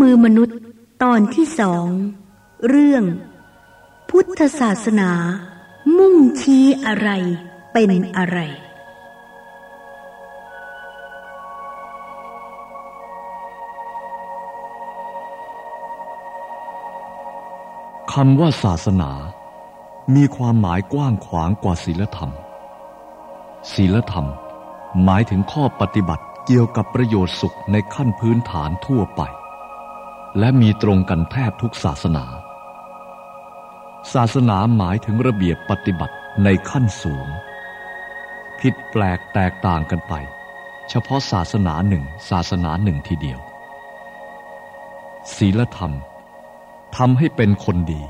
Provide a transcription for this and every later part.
มือมนุษย์ตอนที่สอง เรื่อง พุทธศาสนา มุ่งชี้อะไรเป็นอะไร คำว่าศาสนา มีความหมายกว้างขวางกว่าศีลธรรม ศีลธรรม หมายถึงข้อปฏิบัติเกี่ยวกับประโยชน์สุขในขั้นพื้นฐานทั่วไป และมีตรงกันแทบทุกศาสนา ศาสนาหมายถึงระเบียบปฏิบัติในขั้นสูง ผิดแปลกแตกต่างกันไป เฉพาะศาสนาหนึ่งศาสนาหนึ่งทีเดียว ศีลธรรมทำให้เป็นคนดี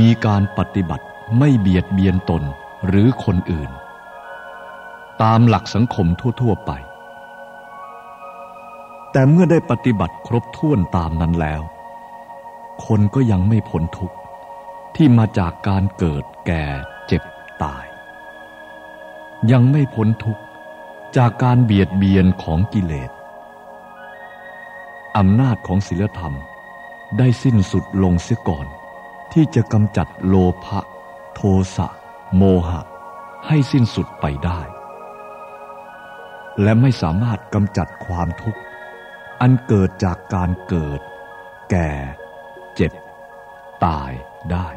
มีการปฏิบัติไม่เบียดเบียนตนหรือคนอื่น ตามหลักสังคมทั่ว ๆ ไป แต่เมื่อได้ปฏิบัติครบถ้วนตามนั้นแล้ว คนก็ยังไม่พ้นทุกข์ที่มาจากการเกิดแก่เจ็บตาย ยังไม่พ้นทุกข์จากการเบียดเบียนของกิเลสอำนาจของศีลธรรมได้สิ้นสุดลงเสียก่อน ที่จะกำจัดโลภะโทสะ โมหะ ให้สิ้นสุดไปได้ และไม่สามารถกำจัดความทุกข์ อันเกิดจากการเกิด แก่ เจ็บ ตายได้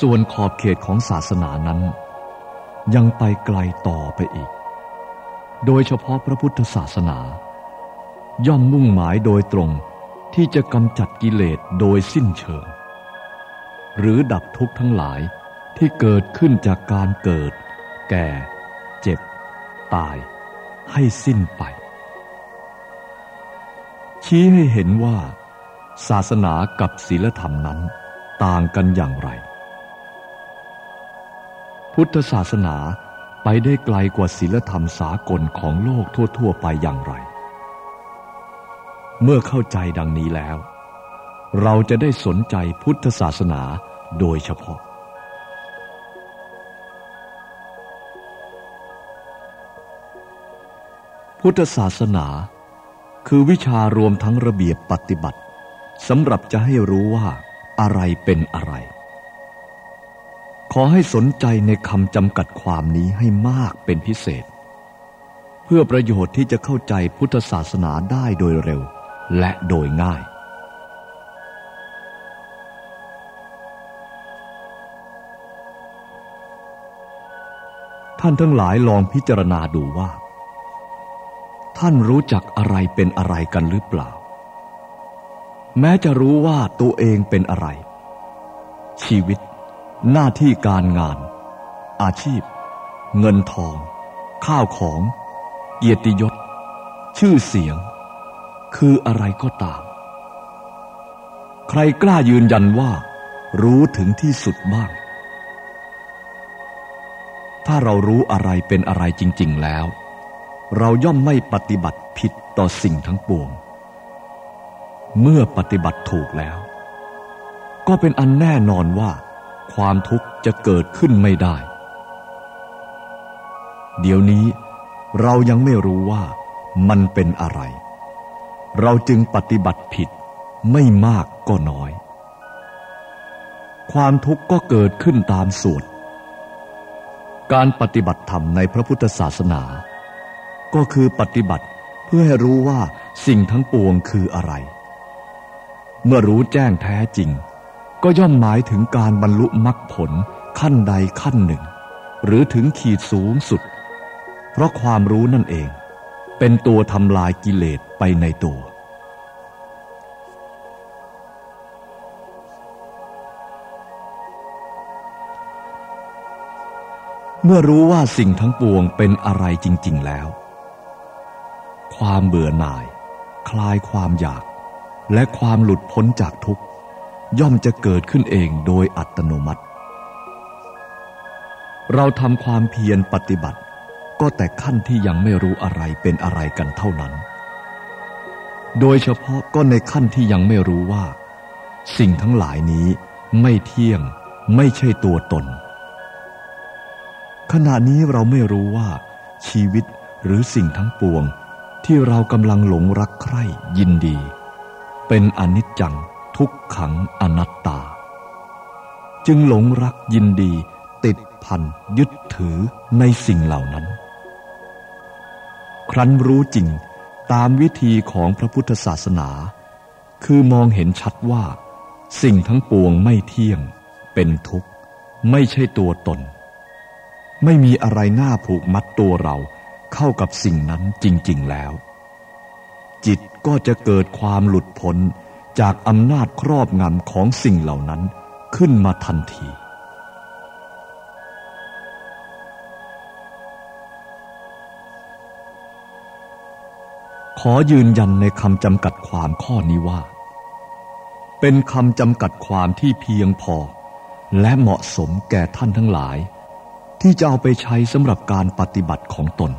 ส่วนขอบเขตของศาสนานั้น ยังไปไกลต่อไปอีก โดยเฉพาะพระพุทธศาสนา ย่อมมุ่งหมายโดยตรงที่จะกำจัดกิเลสโดยสิ้นเชิง หรือดับทุกข์ทั้งหลาย ที่เกิดขึ้นจากการเกิด แก่ เจ็บ ตาย ให้สิ้นไป ชี้ให้เห็นว่า ศาสนากับศีลธรรมนั้นต่างกันอย่างไร พุทธศาสนาไปได้ไกลกว่าศีลธรรมสากลของโลกทั่ว ๆ ไปอย่างไร เมื่อเข้าใจดังนี้แล้ว เราจะได้สนใจพุทธศาสนาโดยเฉพาะ พุทธศาสนา คือวิชารวมทั้งระเบียบปฏิบัติสำหรับจะให้รู้ว่าอะไรเป็นอะไร ขอให้สนใจในคำจำกัดความนี้ให้มากเป็นพิเศษ เพื่อประโยชน์ที่จะเข้าใจพุทธศาสนาได้โดยเร็วและโดยง่ายท่านทั้งหลายลองพิจารณาดูว่า ท่านรู้จักอะไรเป็นอะไรกันหรือเปล่า แม้จะรู้ว่าตัวเองเป็นอะไร ชีวิต หน้าที่การงาน อาชีพ เงินทอง ข้าวของ เกียรติยศ ชื่อเสียง คืออะไรก็ตาม ใครกล้ายืนยันว่า รู้ถึงที่สุดบ้าง ถ้าเรารู้อะไรเป็นอะไรจริง ๆ แล้ว เราย่อมไม่ปฏิบัติผิดต่อสิ่งทั้งปวง เมื่อปฏิบัติถูกแล้ว ก็เป็นอันแน่นอนว่า ความทุกข์จะเกิดขึ้นไม่ได้ เดี๋ยวนี้เรายังไม่รู้ว่ามันเป็นอะไร เราจึงปฏิบัติผิดไม่มากก็น้อย ความทุกข์ก็เกิดขึ้นตามส่วน การปฏิบัติธรรมในพระพุทธศาสนา ก็คือปฏิบัติเพื่อให้รู้ว่าสิ่งทั้งปวงคืออะไร เมื่อรู้แจ้งแท้จริง ก็ย่อมหมายถึงการบรรลุมรรคผลขั้นใดขั้นหนึ่ง หรือถึงขีดสูงสุด เพราะความรู้นั่นเอง เป็นตัวทำลายกิเลสไปในตัวเมื่อรู้ว่าสิ่งทั้งปวงเป็นอะไรจริง ๆ แล้ว ความเบื่อหน่าย คลายความอยาก และความหลุดพ้นจากทุกข์ ย่อมจะเกิดขึ้นเองโดยอัตโนมัติ เราทำความเพียรปฏิบัติ ก็แต่ขั้นที่ยังไม่รู้อะไรเป็นอะไรกันเท่านั้น โดยเฉพาะก็ในขั้นที่ยังไม่รู้ว่า สิ่งทั้งหลายนี้ไม่เที่ยงไม่ใช่ตัวตน ขณะนี้เราไม่รู้ว่าชีวิตหรือสิ่งทั้งปวง ที่เรากำลังหลงรักใคร่ยินดี เป็นอนิจจังทุกขังอนัตตา จึงหลงรักยินดี ติดพันยึดถือในสิ่งเหล่านั้น ครั้นรู้จริงตามวิธีของพระพุทธศาสนา คือมองเห็นชัดว่า สิ่งทั้งปวงไม่เที่ยง เป็นทุกข์ ไม่ใช่ตัวตน ไม่มีอะไรน่าผูกมัดตัวเรา เข้ากับสิ่งนั้นจริง ๆ แล้ว จิตก็จะเกิดความหลุดพ้นจากอำนาจครอบงำของสิ่งเหล่านั้นขึ้นมาทันที ขอยืนยันในคำจำกัดความข้อนี้ว่า เป็นคำจำกัดความที่เพียงพอ และเหมาะสมแก่ท่านทั้งหลาย ที่จะเอาไปใช้สำหรับการปฏิบัติของตน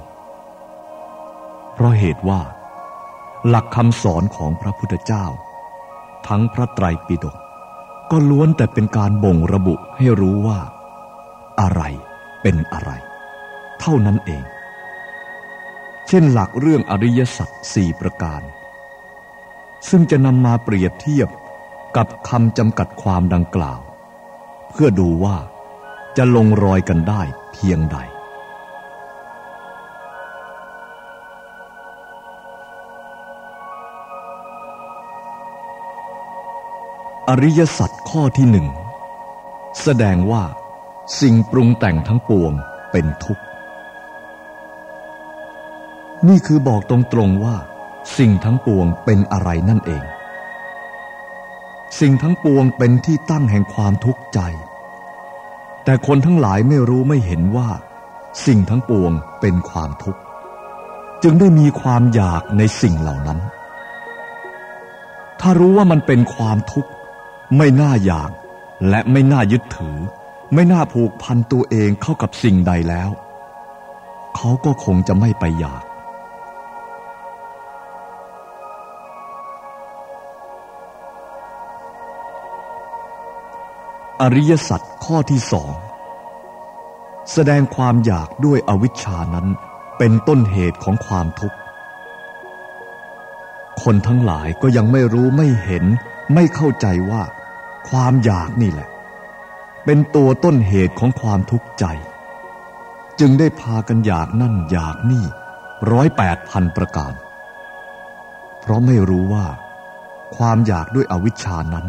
เพราะเหตุว่า หลักคำสอนของพระพุทธเจ้า ทั้งพระไตรปิฎกก็ล้วนแต่เป็นการบ่งระบุให้รู้ว่า อะไรเป็นอะไร เท่านั้นเอง เช่นหลักเรื่องอริยสัจสี่ประการ ซึ่งจะนำมาเปรียบเทียบกับคำจำกัดความดังกล่าว เพื่อดูว่าจะลงรอยกันได้เพียงใด อริยสัจข้อที่หนึ่งแสดงว่า สิ่งปรุงแต่งทั้งปวงเป็นทุกข์ นี่คือบอกตรงๆว่า สิ่งทั้งปวงเป็นอะไรนั่นเอง สิ่งทั้งปวงเป็นที่ตั้งแห่งความทุกข์ใจ แต่คนทั้งหลายไม่รู้ไม่เห็นว่า สิ่งทั้งปวงเป็นความทุกข์ จึงได้มีความอยากในสิ่งเหล่านั้น ถ้ารู้ว่ามันเป็นความทุกข์ ไม่น่าอยาก และไม่น่ายึดถือ ไม่น่าผูกพันตัวเองเข้ากับสิ่งใดแล้ว เขาก็คงจะไม่ไปอยาก อริยสัจข้อที่สองแสดงความอยากด้วยอวิชชานั้นเป็นต้นเหตุของความทุกข์ คนทั้งหลายก็ยังไม่รู้ไม่เห็นไม่เข้าใจว่า ความอยากนี่แหละ เป็นตัวต้นเหตุของความทุกข์ใจ จึงได้พากันอยากนั่นอยากนี่ร้อยแปดพันประการ เพราะไม่รู้ว่า ความอยากด้วยอวิชชานั้น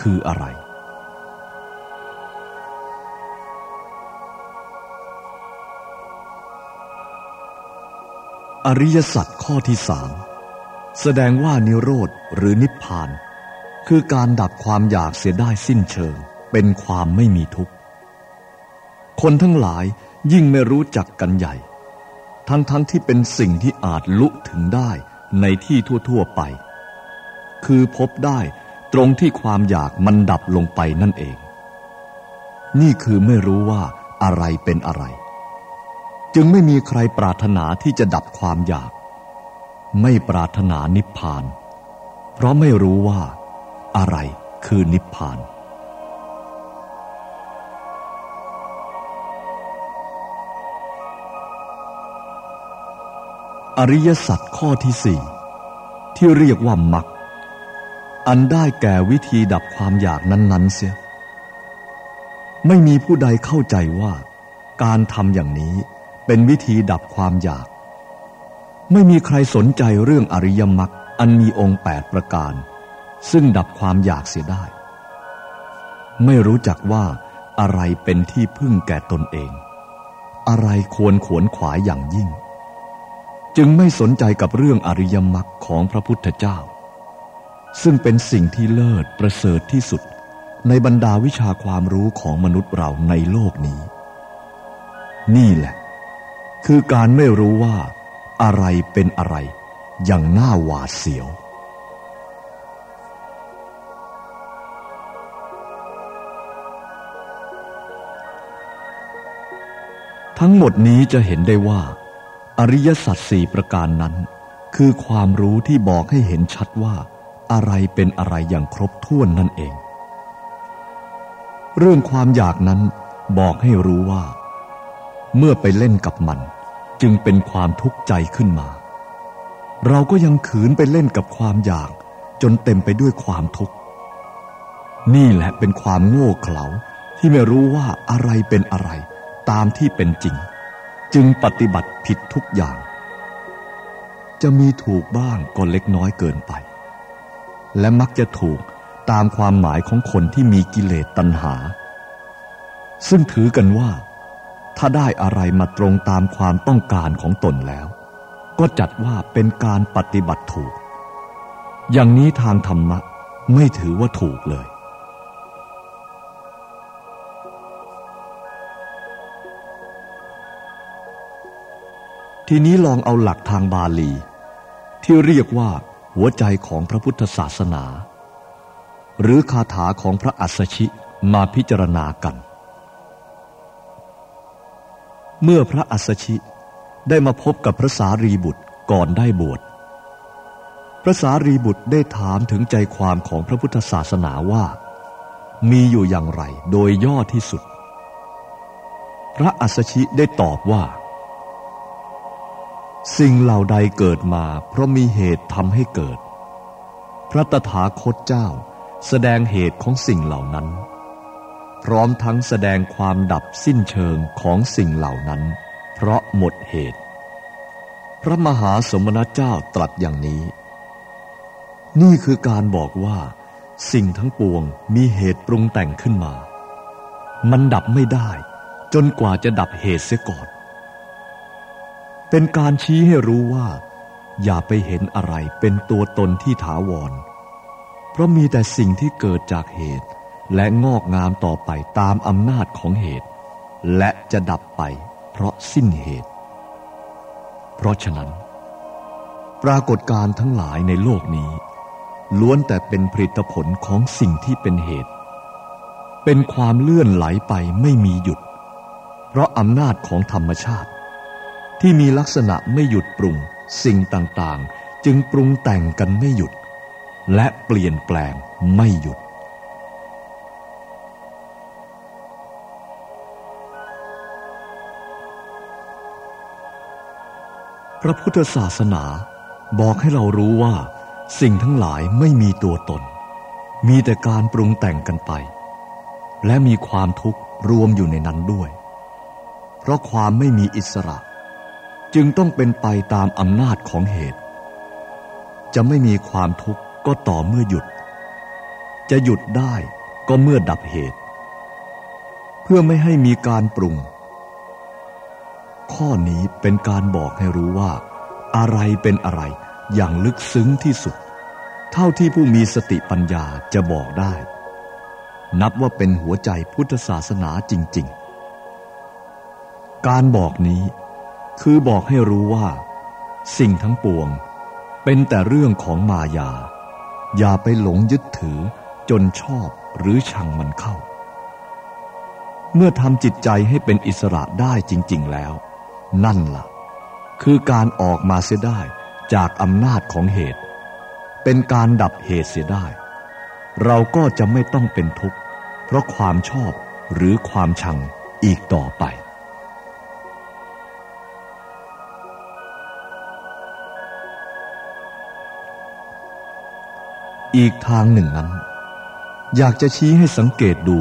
คืออะไรอริยสัจข้อที่สามแสดงว่านิโรธหรือนิพพาน คือการดับความอยากเสียได้สิ้นเชิง เป็นความไม่มีทุกข์ คนทั้งหลายยิ่งไม่รู้จักกันใหญ่ ทั้งๆทที่เป็นสิ่งที่อาจลุถึงได้ในที่ทั่วๆไป คือพบได้ตรงที่ความอยากมันดับลงไปนั่นเอง นี่คือไม่รู้ว่าอะไรเป็นอะไร จึงไม่มีใครปรารถนาที่จะดับความอยาก ไม่ปรารถนานิพพาน เพราะไม่รู้ว่า อะไรคือนิพพาน อริยสัจข้อที่สี่ที่เรียกว่ามรรคอันได้แก่วิธีดับความอยากนั้น ๆ เสีย ไม่มีผู้ใดเข้าใจว่า การทำอย่างนี้เป็นวิธีดับความอยาก ไม่มีใครสนใจเรื่องอริยมรรคอันมีองค์แปดประการ ซึ่งดับความอยากเสียได้ ไม่รู้จักว่าอะไรเป็นที่พึ่งแก่ตนเอง อะไรควรขวนขวายอย่างยิ่ง จึงไม่สนใจกับเรื่องอริยมรรคของพระพุทธเจ้า ซึ่งเป็นสิ่งที่เลิศประเสริฐที่สุดในบรรดาวิชาความรู้ของมนุษย์เราในโลกนี้ นี่แหละ คือการไม่รู้ว่าอะไรเป็นอะไรอย่างน่าหวาดเสียว ทั้งหมดนี้จะเห็นได้ว่า อริยสัจสี่ประการนั้น คือความรู้ที่บอกให้เห็นชัดว่า อะไรเป็นอะไรอย่างครบถ้วนนั่นเอง เรื่องความอยากนั้นบอกให้รู้ว่า เมื่อไปเล่นกับมัน จึงเป็นความทุกข์ใจขึ้นมา เราก็ยังขืนไปเล่นกับความอยากจนเต็มไปด้วยความทุกข์ นี่แหละเป็นความโง่เขลาที่ไม่รู้ว่าอะไรเป็นอะไร ตามที่เป็นจริง จึงปฏิบัติผิดทุกอย่าง จะมีถูกบ้างก็เล็กน้อยเกินไป และมักจะถูกตามความหมายของคนที่มีกิเลสตัณหา ซึ่งถือกันว่า ถ้าได้อะไรมาตรงตามความต้องการของตนแล้ว ก็จัดว่าเป็นการปฏิบัติถูก อย่างนี้ทางธรรมะไม่ถือว่าถูกเลย ทีนี้ลองเอาหลักทางบาลี ที่เรียกว่า หัวใจของพระพุทธศาสนา หรือคาถาของพระอัสสชิมาพิจารณากัน เมื่อพระอัสสชิได้มาพบกับพระสารีบุตรก่อนได้บวชพระสารีบุตรได้ถามถึงใจความของพระพุทธศาสนาว่า มีอยู่อย่างไรโดยย่อที่สุด พระอัสสชิได้ตอบว่า สิ่งเหล่าใดเกิดมา เพราะมีเหตุทำให้เกิด พระตถาคตเจ้าแสดงเหตุของสิ่งเหล่านั้น พร้อมทั้งแสดงความดับสิ้นเชิงของสิ่งเหล่านั้น เพราะหมดเหตุ พระมหาสมณเจ้าตรัสอย่างนี้ นี่คือการบอกว่า สิ่งทั้งปวงมีเหตุปรุงแต่งขึ้นมา มันดับไม่ได้ จนกว่าจะดับเหตุเสียก่อน เป็นการชี้ให้รู้ว่า อย่าไปเห็นอะไรเป็นตัวตนที่ถาวร เพราะมีแต่สิ่งที่เกิดจากเหตุ และงอกงามต่อไปตามอำนาจของเหตุ และจะดับไปเพราะสิ้นเหตุ เพราะฉะนั้น ปรากฏการทั้งหลายในโลกนี้ ล้วนแต่เป็นผลิตผลของสิ่งที่เป็นเหตุ เป็นความเลื่อนไหลไปไม่มีหยุด เพราะอำนาจของธรรมชาติ ที่มีลักษณะไม่หยุดปรุง สิ่งต่างๆ จึงปรุงแต่งกันไม่หยุด และเปลี่ยนแปลงไม่หยุด พระพุทธศาสนาบอกให้เรารู้ว่า สิ่งทั้งหลายไม่มีตัวตน มีแต่การปรุงแต่งกันไป และมีความทุกข์รวมอยู่ในนั้นด้วย เพราะความไม่มีอิสระ จึงต้องเป็นไปตามอำนาจของเหตุ จะไม่มีความทุกข์ก็ต่อเมื่อหยุด จะหยุดได้ก็เมื่อดับเหตุ เพื่อไม่ให้มีการปรุง ข้อนี้เป็นการบอกให้รู้ว่า อะไรเป็นอะไรอย่างลึกซึ้งที่สุด เท่าที่ผู้มีสติปัญญาจะบอกได้ นับว่าเป็นหัวใจพุทธศาสนาจริง ๆ การบอกนี้ คือบอกให้รู้ว่า สิ่งทั้งปวง เป็นแต่เรื่องของมายา อย่าไปหลงยึดถือจนชอบหรือชังมันเข้า เมื่อทำจิตใจให้เป็นอิสระได้จริง ๆแล้ว นั่นละ่ะ คือการออกมาเสียได้จากอำนาจของเหตุ เป็นการดับเหตุเสียได้ เราก็จะไม่ต้องเป็นทุกข์ เพราะความชอบหรือความชังอีกต่อไป อีกทางหนึ่งนั้น อยากจะชี้ให้สังเกตดู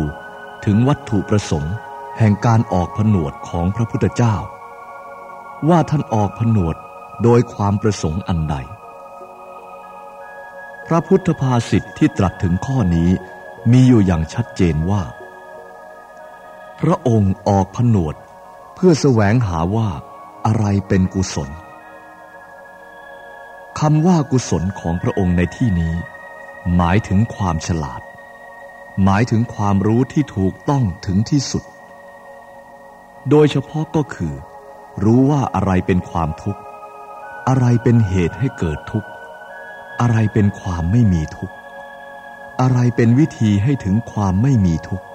ถึงวัตถุประสงค์ แห่งการออกผนวดของพระพุทธเจ้า ว่าท่านออกผนวดโดยความประสงค์อันใด พระพุทธภาษิตทที่ตรัสถึงข้อนี้มีอยู่อย่างชัดเจนว่า พระองค์ออกผนวดเพื่อแสวงหาว่าอะไรเป็นกุศลคำว่ากุศลของพระองค์ในที่นี้ หมายถึงความฉลาด หมายถึงความรู้ที่ถูกต้องถึงที่สุด โดยเฉพาะก็คือ รู้ว่าอะไรเป็นความทุกข์ อะไรเป็นเหตุให้เกิดทุกข์ อะไรเป็นความไม่มีทุกข์ อะไรเป็นวิธีให้ถึงความไม่มีทุกข์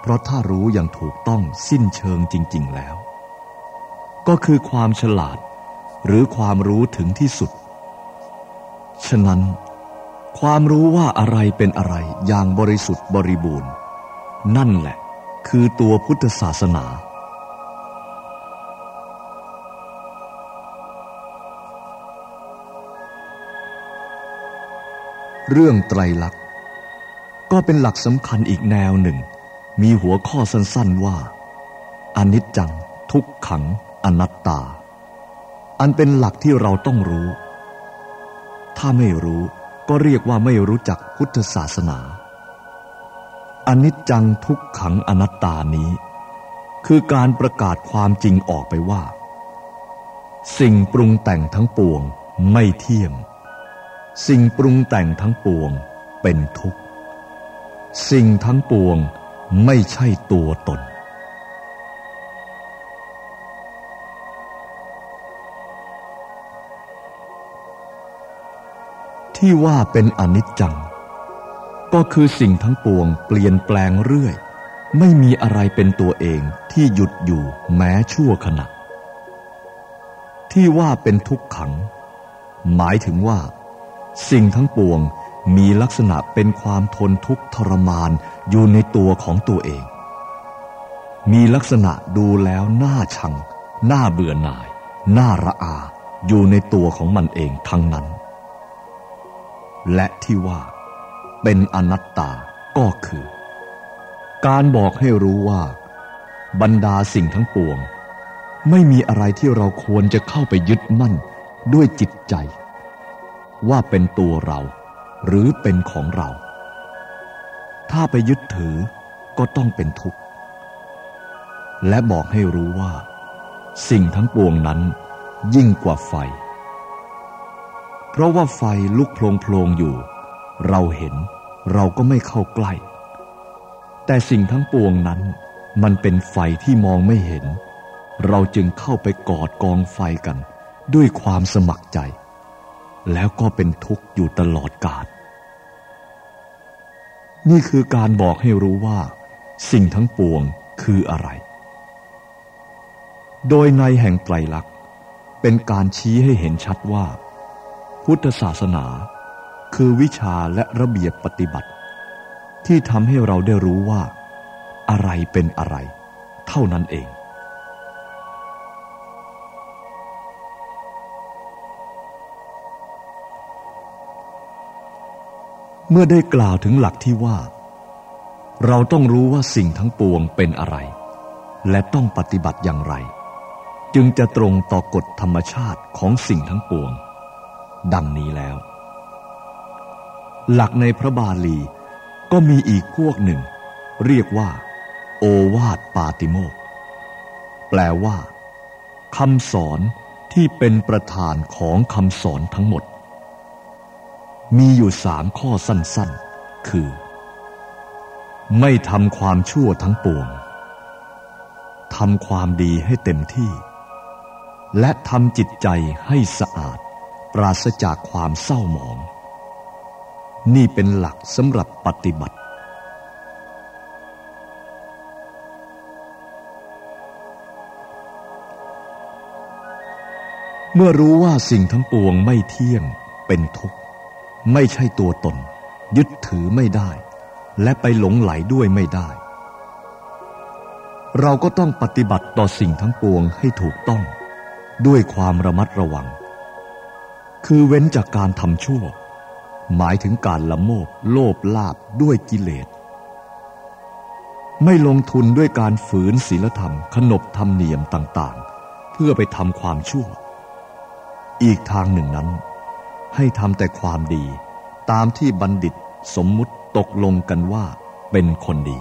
เพราะถ้ารู้อย่างถูกต้องสิ้นเชิงจริง ๆแล้ว ก็คือความฉลาด หรือความรู้ถึงที่สุด ฉะนั้น ความรู้ว่าอะไรเป็นอะไรอย่างบริสุทธิ์บริบูรณ์ นั่นแหละคือตัวพุทธศาสนา เรื่องไตรลักษณ์ ก็เป็นหลักสำคัญอีกแนวหนึ่ง มีหัวข้อสั้นๆว่า อนิจจัง ทุกขัง อนัตตา อันเป็นหลักที่เราต้องรู้ ถ้าไม่รู้ก็เรียกว่าไม่รู้จักพุทธศาสนาอนิจจังทุกขังอนัตตานี้ คือการประกาศความจริงออกไปว่า สิ่งปรุงแต่งทั้งปวงไม่เที่ยง สิ่งปรุงแต่งทั้งปวงเป็นทุกข์ สิ่งทั้งปวงไม่ใช่ตัวตน ที่ว่าเป็นอนิจจัง ก็คือสิ่งทั้งปวงเปลี่ยนแปลงเรื่อย ไม่มีอะไรเป็นตัวเองที่หยุดอยู่แม้ชั่วขณะ ที่ว่าเป็นทุกขัง หมายถึงว่า สิ่งทั้งปวงมีลักษณะเป็นความทนทุกข์ทรมานอยู่ในตัวของตัวเอง มีลักษณะดูแล้วน่าชัง น่าเบื่อหน่าย น่าระอา อยู่ในตัวของมันเองทั้งนั้น และที่ว่า เป็นอนัตตาก็คือ การบอกให้รู้ว่า บรรดาสิ่งทั้งปวง ไม่มีอะไรที่เราควรจะเข้าไปยึดมั่นด้วยจิตใจ ว่าเป็นตัวเรา หรือเป็นของเรา ถ้าไปยึดถือก็ต้องเป็นทุกข์ และบอกให้รู้ว่า สิ่งทั้งปวงนั้นยิ่งกว่าไฟ เพราะว่าไฟลุกโพลงๆอยู่ เราเห็นเราก็ไม่เข้าใกล้ แต่สิ่งทั้งปวงนั้น มันเป็นไฟที่มองไม่เห็น เราจึงเข้าไปกอดกองไฟกัน ด้วยความสมัครใจ แล้วก็เป็นทุกข์อยู่ตลอดกาลนี่คือการบอกให้รู้ว่า สิ่งทั้งปวงคืออะไร โดยในแห่งไตรลักษณ์เป็นการชี้ให้เห็นชัดว่า พุทธศาสนา คือวิชาและระเบียบปฏิบัติ ที่ทำให้เราได้รู้ว่า อะไรเป็นอะไร เท่านั้นเอง เมื่อได้กล่าวถึงหลักที่ว่า เราต้องรู้ว่าสิ่งทั้งปวงเป็นอะไร และต้องปฏิบัติอย่างไร จึงจะตรงต่อกฎธรรมชาติของสิ่งทั้งปวง ดังนี้แล้ว หลักในพระบาลีก็มีอีกพวกหนึ่ง เรียกว่า โอวาทปาติโมก แปลว่าคำสอนที่เป็นประธานของคำสอนทั้งหมด มีอยู่สามข้อสั้นๆ คือ ไม่ทำความชั่วทั้งปวงทำความดีให้เต็มที่ และทำจิตใจให้สะอาด ปราศจากความเศร้าหมอง นี่เป็นหลักสำหรับปฏิบัติ เมื่อรู้ว่าสิ่งทั้งปวงไม่เที่ยงเป็นทุกข์ ไม่ใช่ตัวตน ยึดถือไม่ได้ และไปหลงไหลด้วยไม่ได้ เราก็ต้องปฏิบัติต่อสิ่งทั้งปวงให้ถูกต้อง ด้วยความระมัดระวัง คือเว้นจากการทำชั่ว หมายถึงการละโมบโลภลาบด้วยกิเลส ไม่ลงทุนด้วยการฝืนศีลธรรม ขนบธรรมเนียมต่างๆ เพื่อไปทำความชั่ว อีกทางหนึ่งนั้น ให้ทำแต่ความดี ตามที่บัณฑิตสมมุติตกลงกันว่าเป็นคนดี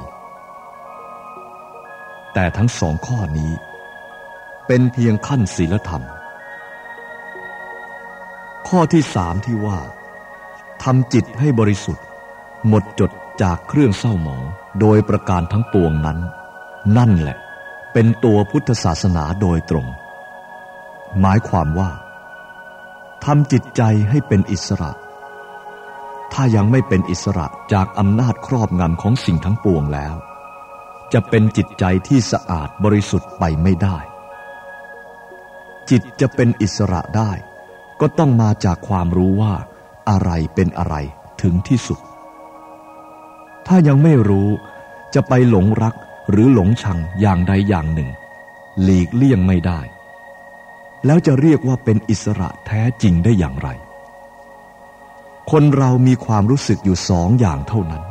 แต่ทั้งสองข้อนี้ เป็นเพียงขั้นศีลธรรม ข้อที่สามที่ว่าทำจิตให้บริสุทธิ์ หมดจดจากเครื่องเศร้าหมองโดยประการทั้งปวงนั้น นั่นแหละ เป็นตัวพุทธศาสนาโดยตรง หมายความว่าทำจิตใจให้เป็นอิสระ ถ้ายังไม่เป็นอิสระจากอำนาจครอบงำของสิ่งทั้งปวงแล้ว จะเป็นจิตใจที่สะอาดบริสุทธิ์ไปไม่ได้ จิตจะเป็นอิสระได้ ก็ต้องมาจากความรู้ว่า อะไรเป็นอะไรถึงที่สุด ถ้ายังไม่รู้จะไปหลงรักหรือหลงชังอย่างใดอย่างหนึ่ง หลีกเลี่ยงไม่ได้ แล้วจะเรียกว่าเป็นอิสระแท้จริงได้อย่างไร คนเรามีความรู้สึกอยู่สองอย่างเท่านั้น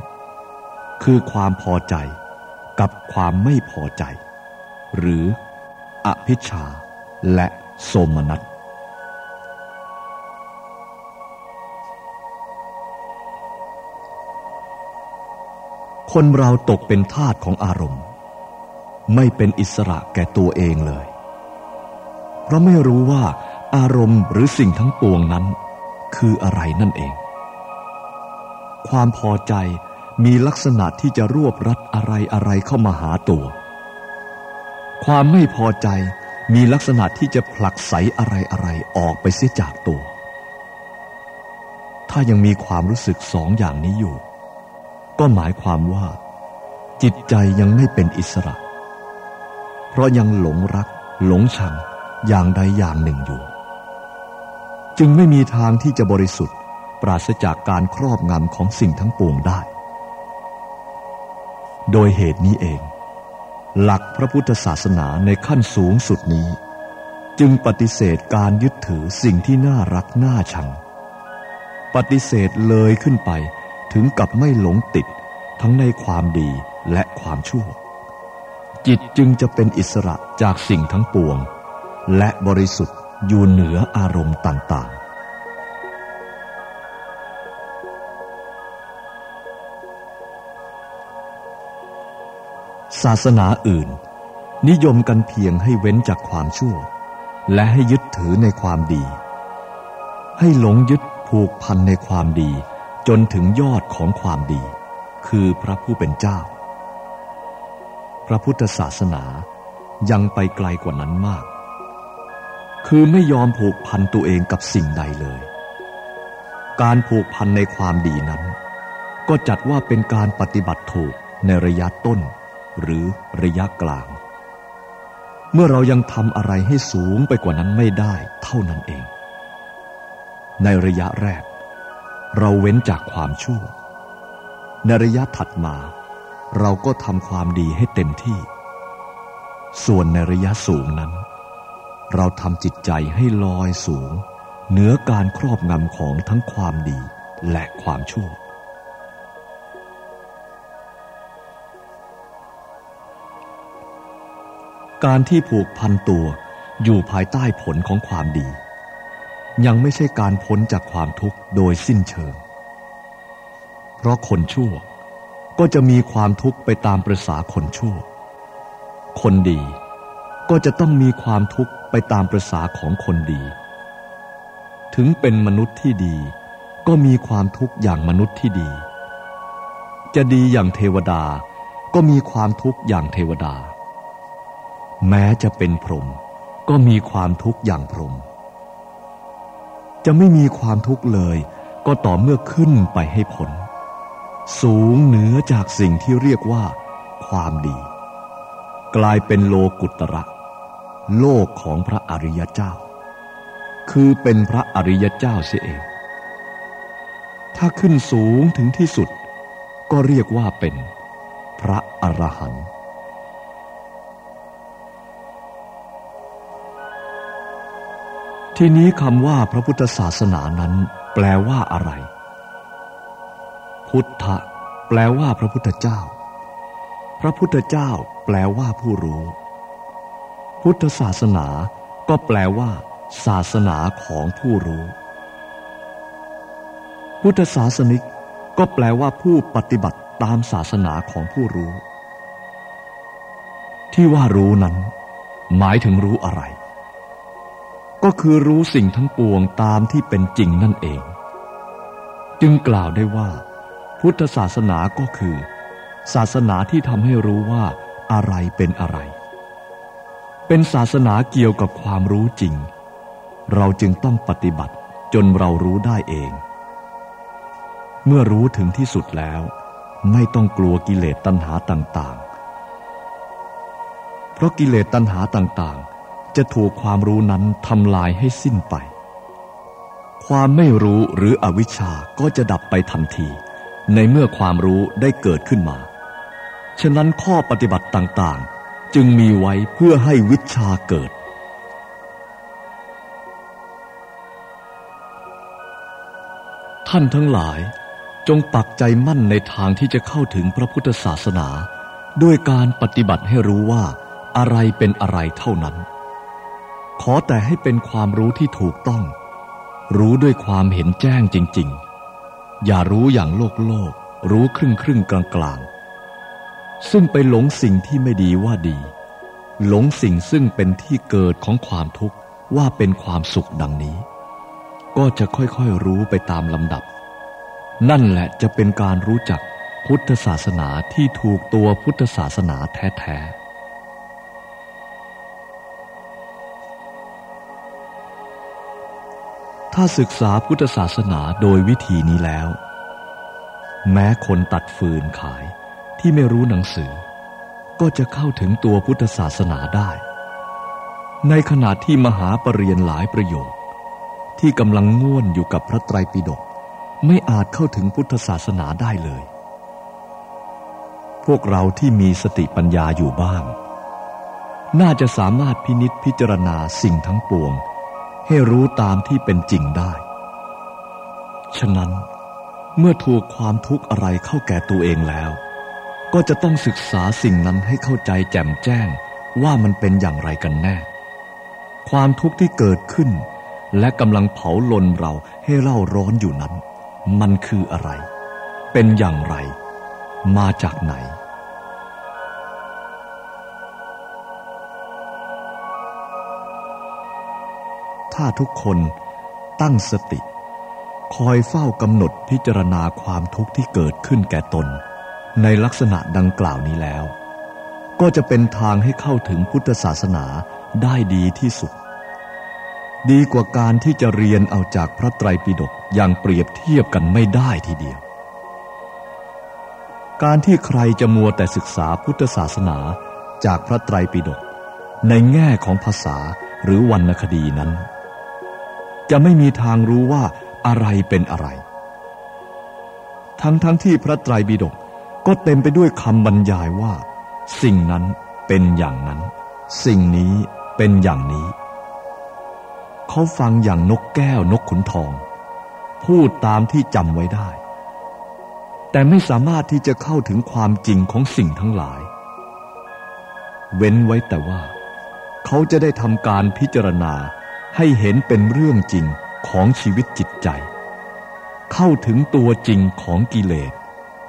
คือความพอใจกับความไม่พอใจ หรืออภิชาและโสมนัส คนเราตกเป็นทาสของอารมณ์ ไม่เป็นอิสระแก่ตัวเองเลย เพราะไม่รู้ว่าอารมณ์หรือสิ่งทั้งปวงนั้น คืออะไรนั่นเอง ความพอใจมีลักษณะที่จะรวบรัดอะไรอะไรเข้ามาหาตัว ความไม่พอใจมีลักษณะที่จะผลักไสอะไรอะไรออกไปเสียจากตัว ถ้ายังมีความรู้สึกสองอย่างนี้อยู่ ก็หมายความว่า จิตใจยังไม่เป็นอิสระ เพราะยังหลงรัก หลงชังอย่างใดอย่างหนึ่งอยู่ จึงไม่มีทางที่จะบริสุทธิ์ ปราศจากการครอบงำของสิ่งทั้งปวงได้ โดยเหตุนี้เอง หลักพระพุทธศาสนาในขั้นสูงสุดนี้ จึงปฏิเสธการยึดถือสิ่งที่น่ารักน่าชัง ปฏิเสธเลยขึ้นไป ถึงกับไม่หลงติดทั้งในความดีและความชั่ว จิตจึงจะเป็นอิสระจากสิ่งทั้งปวง และบริสุทธิ์อยู่เหนืออารมณ์ต่างๆ ศาสนาอื่น นิยมกันเพียงให้เว้นจากความชั่ว และให้ยึดถือในความดี ให้หลงยึดผูกพันในความดี จนถึงยอดของความดี คือพระผู้เป็นเจ้า พระพุทธศาสนายังไปไกลกว่านั้นมาก คือไม่ยอมผูกพันตัวเองกับสิ่งใดเลย การผูกพันในความดีนั้น ก็จัดว่าเป็นการปฏิบัติถูกในระยะต้น หรือระยะกลาง เมื่อเรายังทำอะไรให้สูงไปกว่านั้นไม่ได้เท่านั้นเอง ในระยะแรก เราเว้นจากความชั่ว ในระยะถัดมา เราก็ทำความดีให้เต็มที่ ส่วนในระยะสูงนั้น เราทำจิตใจให้ลอยสูง เหนือการครอบงำของทั้งความดีและความชั่ว การที่ผูกพันตัวอยู่ภายใต้ผลของความดี ยังไม่ใช่การพ้นจากความทุกข์โดยสิ้นเชิง เพราะคนชั่วก็จะมีความทุกข์ไปตามประษาคนชั่ว คนดีก็จะต้องมีความทุกข์ไปตามประษาของคนดี ถึงเป็นมนุษย์ที่ดี ก็มีความทุกข์อย่างมนุษย์ที่ดี จะดีอย่างเทวดาก็มีความทุกข์อย่างเทวดา แม้จะเป็นพรหมก็มีความทุกข์อย่างพรหม จะไม่มีความทุกข์เลย ก็ต่อเมื่อขึ้นไปให้ผล สูงเหนือจากสิ่งที่เรียกว่า ความดี กลายเป็นโลกุตระ โลกของพระอริยเจ้า คือเป็นพระอริยเจ้าเสียเอง ถ้าขึ้นสูงถึงที่สุด ก็เรียกว่าเป็น พระอรหันต์ ทีนี้คำว่าพระพุทธศาสนานั้น แปลว่าอะไร พุทธะแปลว่าพระพุทธเจ้า พระพุทธเจ้า แปลว่าผู้รู้ พุทธศาสนา ก็แปลว่า ศาสนาของผู้รู้ พุทธศาสนิก ก็แปลว่าผู้ปฏิบัติตามศาสนาของผู้รู้ ที่ว่ารู้นั้น หมายถึงรู้อะไร ก็คือรู้สิ่งทั้งปวงตามที่เป็นจริงนั่นเอง จึงกล่าวได้ว่า พุทธศาสนาก็คือ ศาสนาที่ทำให้รู้ว่าอะไรเป็นอะไร เป็นศาสนาเกี่ยวกับความรู้จริง เราจึงต้องปฏิบัติจนเรารู้ได้เอง เมื่อรู้ถึงที่สุดแล้ว ไม่ต้องกลัวกิเลสตัณหาต่างๆ เพราะกิเลสตัณหาต่างๆ จะถูกความรู้นั้นทำลายให้สิ้นไป ความไม่รู้หรืออวิชชาก็จะดับไปทันที ในเมื่อความรู้ได้เกิดขึ้นมา ฉะนั้นข้อปฏิบัติต่างๆ จึงมีไว้เพื่อให้วิชาเกิด ท่านทั้งหลายจงปักใจมั่นในทางที่จะเข้าถึงพระพุทธศาสนา ด้วยการปฏิบัติให้รู้ว่าอะไรเป็นอะไรเท่านั้น ขอแต่ให้เป็นความรู้ที่ถูกต้อง รู้ด้วยความเห็นแจ้งจริง ๆ อย่ารู้อย่างโลกโลก รู้ครึ่งครึ่งกลางกลางซึ่งไปหลงสิ่งที่ไม่ดีว่าดี หลงสิ่งซึ่งเป็นที่เกิดของความทุกข์ว่าเป็นความสุขดังนี้ ก็จะค่อยๆรู้ไปตามลำดับ นั่นแหละจะเป็นการรู้จักพุทธศาสนาที่ถูกตัวพุทธศาสนาแท้ๆ ถ้าศึกษาพุทธศาสนาโดยวิธีนี้แล้ว แม้คนตัดฟืนขายที่ไม่รู้หนังสือ ก็จะเข้าถึงตัวพุทธศาสนาได้ ในขณะที่มหาปรริญญาหลายประโยค ที่กำลังง่วนอยู่กับพระไตรปิฎกไม่อาจเข้าถึงพุทธศาสนาได้เลย พวกเราที่มีสติปัญญาอยู่บ้าง น่าจะสามารถพินิษพิจารณาสิ่งทั้งปวง ให้รู้ตามที่เป็นจริงได้ ฉะนั้น เมื่อถูกความทุกข์อะไรเข้าแก่ตัวเองแล้ว ก็จะต้องศึกษาสิ่งนั้นให้เข้าใจแจ่มแจ้งว่ามันเป็นอย่างไรกันแน่ ความทุกข์ที่เกิดขึ้น และกำลังเผาลนเราให้เล่าร้อนอยู่นั้น มันคืออะไร เป็นอย่างไร มาจากไหน ถ้าทุกคนตั้งสติ คอยเฝ้ากำหนดพิจารณาความทุกข์ที่เกิดขึ้นแก่ตน ในลักษณะดังกล่าวนี้แล้ว ก็จะเป็นทางให้เข้าถึงพุทธศาสนาได้ดีที่สุด ดีกว่าการที่จะเรียนเอาจากพระไตรปิฎกอย่างเปรียบเทียบกันไม่ได้ทีเดียว การที่ใครจะมัวแต่ศึกษาพุทธศาสนาจากพระไตรปิฎกในแง่ของภาษาหรือวรรณคดีนั้น จะไม่มีทางรู้ว่าอะไรเป็นอะไร ทั้งทั้งที่พระไตรปิฎกก็เต็มไปด้วยคำบรรยายว่า สิ่งนั้นเป็นอย่างนั้น สิ่งนี้เป็นอย่างนี้ เขาฟังอย่างนกแก้วนกขุนทอง พูดตามที่จำไว้ได้ แต่ไม่สามารถที่จะเข้าถึงความจริงของสิ่งทั้งหลาย เว้นไว้แต่ว่า เขาจะได้ทำการพิจารณา ให้เห็นเป็นเรื่องจริงของชีวิตจิตใจ เข้าถึงตัวจริงของกิเลส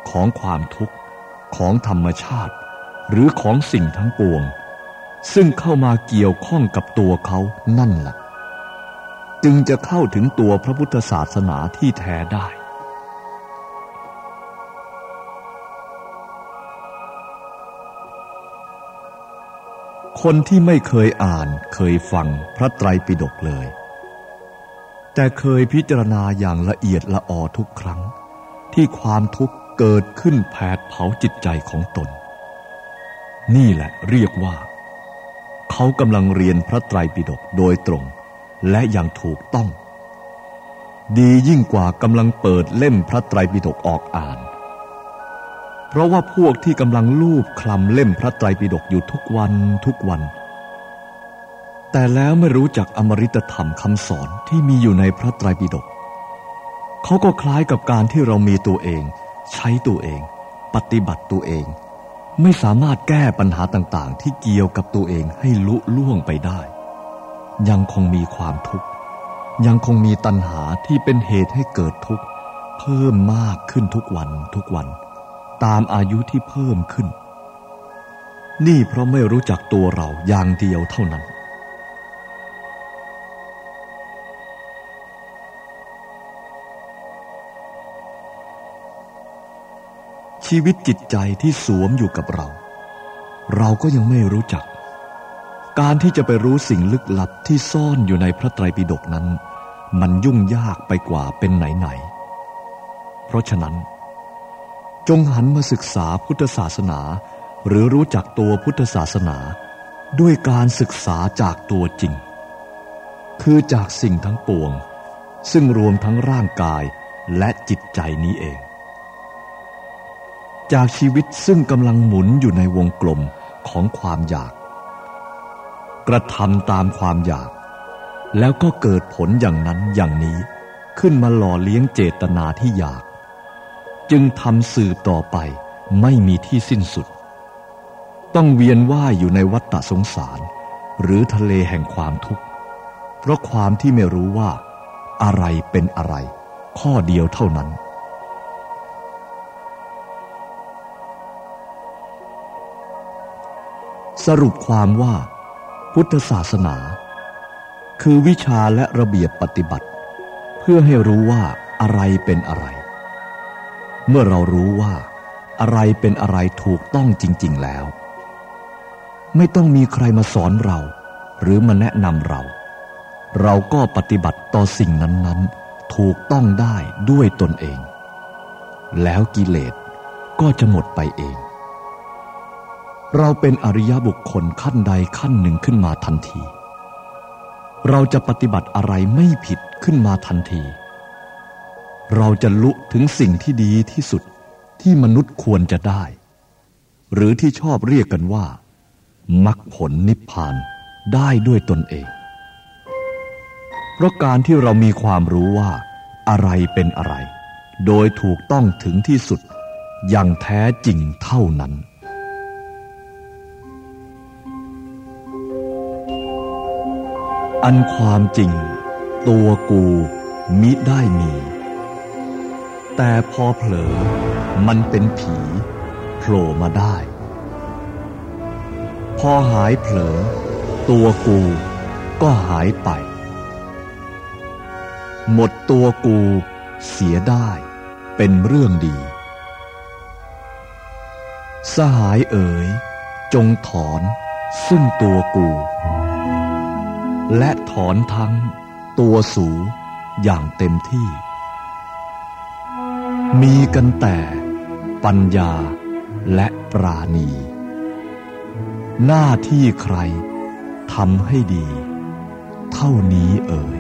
ของความทุกข์ ของธรรมชาติ หรือของสิ่งทั้งปวง ซึ่งเข้ามาเกี่ยวข้องกับตัวเขานั่นแหละจึงจะเข้าถึงตัวพระพุทธศาสนาที่แท้ได้ คนที่ไม่เคยอ่านเคยฟังพระไตรปิฎกเลย แต่เคยพิจารณาอย่างละเอียดละออทุกครั้ง ที่ความทุกข์เกิดขึ้นแผดเผาจิตใจของตน นี่แหละเรียกว่า เขากำลังเรียนพระไตรปิฎกโดยตรง และอย่างถูกต้อง ดียิ่งกว่ากำลังเปิดเล่มพระไตรปิฎกออกอ่าน เพราะว่าพวกที่กำลังลูบคลำเล่มพระไตรปิฎกอยู่ทุกวันทุกวัน แต่แล้วไม่รู้จักอมริตธรรมคำสอนที่มีอยู่ในพระไตรปิฎกเขาก็คล้ายกับการที่เรามีตัวเอง ใช้ตัวเอง ปฏิบัติตัวเอง ไม่สามารถแก้ปัญหาต่างๆ ที่เกี่ยวกับตัวเองให้ลุล่วงไปได้ ยังคงมีความทุกข์ ยังคงมีตัณหาที่เป็นเหตุให้เกิดทุกข์ เพิ่มมากขึ้นทุกวันทุกวัน ตามอายุที่เพิ่มขึ้น นี่เพราะไม่รู้จักตัวเราอย่างเดียวเท่านั้น ชีวิตจิตใจที่สวมอยู่กับเรา เราก็ยังไม่รู้จัก การที่จะไปรู้สิ่งลึกลับที่ซ่อนอยู่ในพระไตรปิฎกนั้น มันยุ่งยากไปกว่าเป็นไหนๆเพราะฉะนั้น จงหันมาศึกษาพุทธศาสนา หรือรู้จักตัวพุทธศาสนา ด้วยการศึกษาจากตัวจริง คือจากสิ่งทั้งปวง ซึ่งรวมทั้งร่างกายและจิตใจนี้เอง จากชีวิตซึ่งกำลังหมุนอยู่ในวงกลมของความอยาก กระทำตามความอยาก แล้วก็เกิดผลอย่างนั้นอย่างนี้ ขึ้นมาหล่อเลี้ยงเจตนาที่อยาก จึงทำสืบต่อไปไม่มีที่สิ้นสุด ต้องเวียนว่ายอยู่ในวัฏฏะสงสาร หรือทะเลแห่งความทุกข์ เพราะความที่ไม่รู้ว่า อะไรเป็นอะไร ข้อเดียวเท่านั้น สรุปความว่า พุทธศาสนา คือวิชาและระเบียบปฏิบัติ เพื่อให้รู้ว่าอะไรเป็นอะไร เมื่อเรารู้ว่า อะไรเป็นอะไรถูกต้องจริง ๆแล้ว ไม่ต้องมีใครมาสอนเรา หรือมาแนะนำเรา เราก็ปฏิบัติต่อสิ่งนั้นๆ ถูกต้องได้ด้วยตนเอง แล้วกิเลสก็จะหมดไปเอง เราเป็นอริยบุคคลขั้นใดขั้นหนึ่งขึ้นมาทันที เราจะปฏิบัติอะไรไม่ผิดขึ้นมาทันที เราจะลุถึงสิ่งที่ดีที่สุดที่มนุษย์ควรจะได้ หรือที่ชอบเรียกกันว่ามักผลนิพพานได้ด้วยตนเอง เพราะการที่เรามีความรู้ว่า อะไรเป็นอะไร โดยถูกต้องถึงที่สุด อย่างแท้จริงเท่านั้นอันความจริง ตัวกูมิได้มี แต่พอเผลอมันเป็นผีโผล่มาได้ พอหายเผลอ ตัวกูก็หายไป หมดตัวกูเสียได้เป็นเรื่องดี สหายเอ๋ย จงถอนซึ่งตัวกู และถอนทั้งตัวสูอย่างเต็มที่ มีกันแต่ปัญญาและปราณี หน้าที่ใครทำให้ดี เท่านี้เอ่ย